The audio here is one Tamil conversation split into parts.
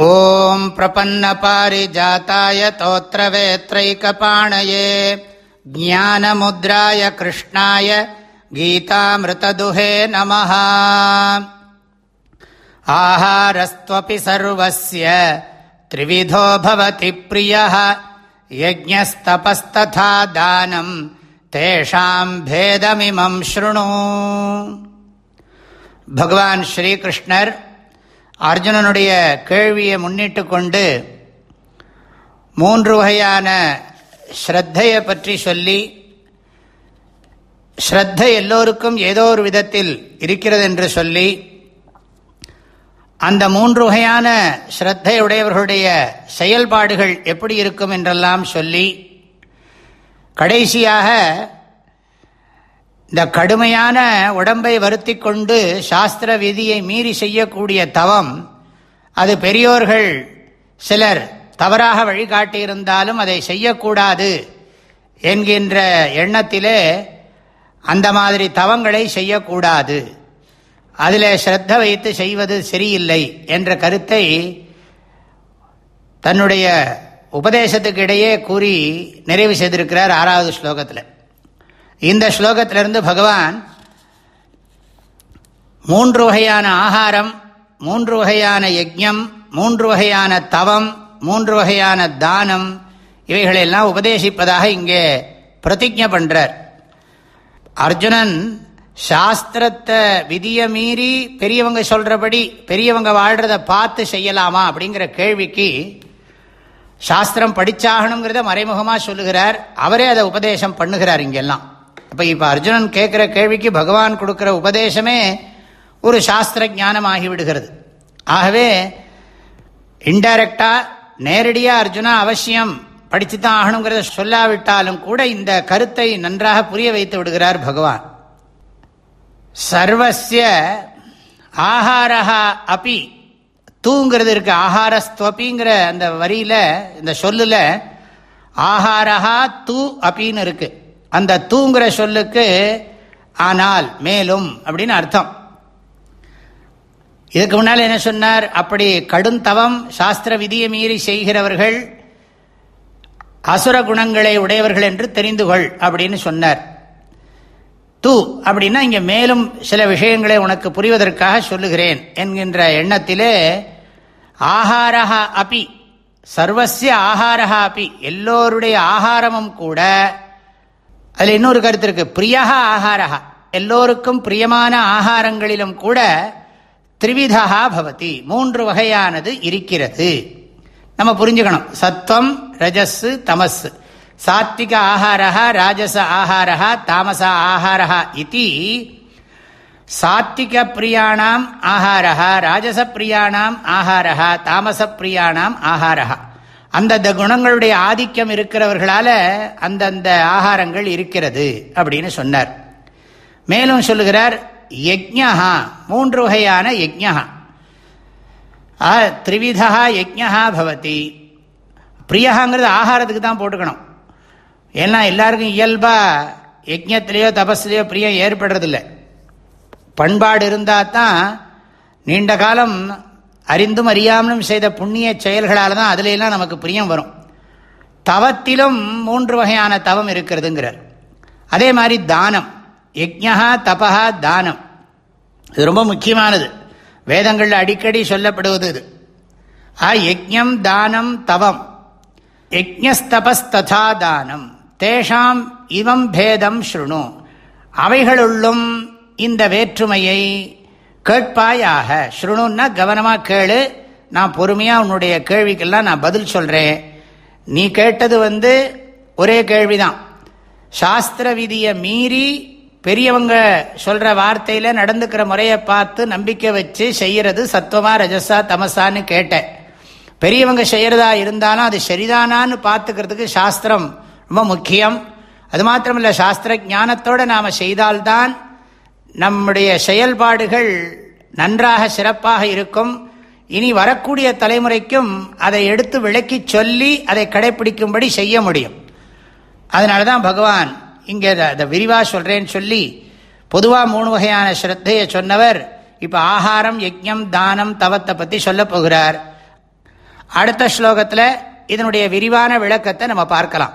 ॐ प्रपन्नपारिजाताय तोत्रवेत्रैकपाणये, ज्ञानमुद्राय कृष्णाय गीतामृतदुहे नमः। आहारस्त्वपि सर्वस्य, त्रिविधो भवति प्रियः, यज्ञस्तपस्तथा दानम् तेषाम् भेदमिमम् शृणु। भगवान् श्रीकृष्णर् அர்ஜுனனுடைய கேள்வியை முன்னிட்டு கொண்டு மூன்று வகையான ஸ்ரத்தையை பற்றி சொல்லி ஸ்ரத்த எல்லோருக்கும் ஏதோ ஒரு விதத்தில் இருக்கிறது என்று சொல்லி அந்த மூன்று வகையான ஸ்ரத்தையுடையவர்களுடைய செயல்பாடுகள் எப்படி இருக்கும் என்றெல்லாம் சொல்லி கடைசியாக இந்த கடுமையான உடம்பை வருத்தி கொண்டு சாஸ்திர விதியை மீறி செய்யக்கூடிய தவம் அது பெரியோர்கள் சிலர் தவறாக வழிகாட்டியிருந்தாலும் அதை செய்யக்கூடாது என்கின்ற எண்ணத்திலே அந்த மாதிரி தவங்களை செய்யக்கூடாது. அதில் ஸ்ரத்த வைத்து செய்வது சரியில்லை என்ற கருத்தை தன்னுடைய உபதேசத்துக்கு இடையே கூறி நிறைவு செய்திருக்கிறார் ஆறாவது ஸ்லோகத்தில். இந்த ஸ்லோகத்திலிருந்து பகவான் மூன்று வகையான ஆகாரம் மூன்று வகையான யஜ்யம் மூன்று வகையான தவம் மூன்று வகையான தானம் இவைகளெல்லாம் உபதேசிப்பதாக இங்கே பிரதிஜை பண்ணுறார் அர்ஜுனன் சாஸ்திரத்தை விதியை மீறி பெரியவங்க சொல்கிறபடி பெரியவங்க வாழ்கிறத பார்த்து செய்யலாமா அப்படிங்கிற கேள்விக்கு சாஸ்திரம் படித்தாகணுங்கிறத மறைமுகமாக சொல்லுகிறார். அவரே அதை உபதேசம் பண்ணுகிறார் இங்கெல்லாம். அப்போ இப்போ அர்ஜுனன் கேட்குற கேள்விக்கு பகவான் கொடுக்குற உபதேசமே ஒரு சாஸ்திர ஞானம் ஆகிவிடுகிறது ஆகவே இன்டைரக்டா நேரடியாக அர்ஜுனா அவசியம் படித்து தான் ஆகணுங்கிறத சொல்லாவிட்டாலும் கூட இந்த கருத்தை நன்றாக புரிய வைத்து விடுகிறார் பகவான். சர்வசிய ஆஹாரஹா அப்பி தூங்கிறது இருக்கு ஆஹாரஸ்துவப்பிங்கிற அந்த வரியில இந்த சொல்லுல ஆஹாரஹா தூ அப்பின்னு இருக்கு. அந்த தூங்குற சொல்லுக்கு ஆனால் மேலும் அப்படின்னு அர்த்தம். இதுக்கு முன்னால் என்ன சொன்னார்? அப்படி கடும் தவம் சாஸ்திர விதியை மீறி செய்கிறவர்கள் அசுர குணங்களை உடையவர்கள் என்று தெரிந்து கொள் அப்படின்னு சொன்னார். தூ அப்படின்னா இங்கே மேலும் சில விஷயங்களை உனக்கு புரிவதற்காக சொல்லுகிறேன் என்கின்ற எண்ணத்திலே ஆஹாரஹா அப்பி சர்வசிய ஆஹாரஹா அப்பி எல்லோருடைய ஆகாரமும் கூட அதில் இன்னொரு கருத்து இருக்கு. பிரியா ஆகாரா எல்லோருக்கும் பிரியமான ஆகாரங்களிலும் கூட திரிவிதா பவதி. மூன்று வகையானது இருக்கிறது. நம்ம புரிஞ்சுக்கணும். சத்வம் ரஜஸ் தமஸ் சாத்விக ஆகாரா ராஜச ஆகாரா தாமச ஆகாரா இது சாத்விக பிரியாணாம் ஆகாரா ராஜச பிரியாணாம் ஆகாரா தாமச பிரியாணாம் ஆகாரா அந்தந்த குணங்களுடைய ஆதிக்கம் இருக்கிறவர்களால அந்தந்த ஆகாரங்கள் இருக்கிறது அப்படின்னு சொன்னார். மேலும் சொல்லுகிறார் யஜ்யா மூன்று வகையான யஜ்யா த்ரிவிதா யஜ்யா பவதி. பிரியகாங்கிறது ஆகாரத்துக்கு தான் போட்டுக்கணும். ஏன்னா எல்லாருக்கும் இயல்பாக யஜ்யத்திலேயோ தபஸ்லேயோ பிரியம் ஏற்படுறதில்லை. பண்பாடு இருந்தால் தான் நீண்ட காலம் அறிந்தும் அறியாமலும் செய்த புண்ணிய செயல்களால் தான் அதுல நமக்கு பிரியம் வரும். தவத்திலும் மூன்று வகையான தவம் இருக்கிறதுங்கிறார். அதே மாதிரி தானம். யஜ்யா தபா தானம். இது ரொம்ப முக்கியமானது. வேதங்களில் அடிக்கடி சொல்லப்படுவது இது. ஆ யஜ்யம் தானம் தவம். யஜ்யஸ்தபஸ்ததா தானம். தேஷாம் இவம் பேதம் ஸ்ருணு. அவைகளுள்ளும் இந்த வேற்றுமையை கேட்பாயாக. ஸ்ருணுன்னா கவனமாக கேளு. நான் பொறுமையாக உன்னுடைய கேள்விக்கெல்லாம் நான் பதில் சொல்கிறேன் நீ கேட்டது வந்து ஒரே கேள்விதான். சாஸ்திர விதியை மீறி பெரியவங்க சொல்கிற வார்த்தையில் நடந்துக்கிற முறையை பார்த்து நம்பிக்கை வச்சு செய்கிறது சத்துவமா ரஜசா தமசான்னு கேட்டேன். பெரியவங்க செய்கிறதா இருந்தாலும் அது சரிதானான்னு பார்த்துக்கிறதுக்கு சாஸ்திரம் ரொம்ப முக்கியம். அது மாத்திரமில்லை சாஸ்திர ஞானத்தோடு நாம் செய்தால்தான் நம்முடைய செயல்பாடுகள் நன்றாக சிறப்பாக இருக்கும். இனி வரக்கூடிய தலைமுறைக்கும் அதை எடுத்து விளக்கி சொல்லி அதை கடைபிடிக்கும்படி செய்ய முடியும். அதனால தான் பகவான் இங்கே அதை விரிவாக சொல்கிறேன்னு சொல்லி பொதுவாக மூணு வகையான ஸ்ரத்தையை சொன்னவர். இப்போ ஆகாரம் யஜ்யம் தானம் தவத்தை பற்றி சொல்ல போகிறார். அடுத்த ஸ்லோகத்தில் இதனுடைய விரிவான விளக்கத்தை நம்ம பார்க்கலாம்.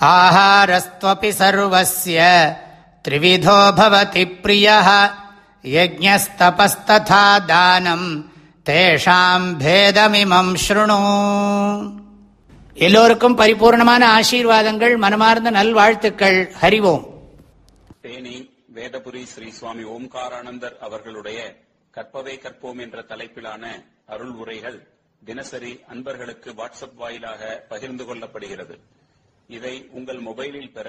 ஆஹாரஸ்துவபி சர்வசிய த்ரிவிதோ பிரிய யஜ்ஞஸ்தபஸ்ததா தானம் தேஷாம் பேதமிமம் ஸ்ருணு எல்லோருக்கும் பரிபூர்ணமான ஆசீர்வாதங்கள் மனமார்ந்த நல்வாழ்த்துக்கள் ஹரிவோம் தேனி வேதபுரி ஸ்ரீ சுவாமி ஓம்காரானந்தர் அவர்களுடைய கற்பவை கற்போம் என்ற தலைப்பிலான அருள் உரைகள் தினசரி அன்பர்களுக்கு வாட்ஸ்அப் வாயிலாக பகிர்ந்து கொள்ளப்படுகிறது இதை உங்கள் மொபைலில் பெற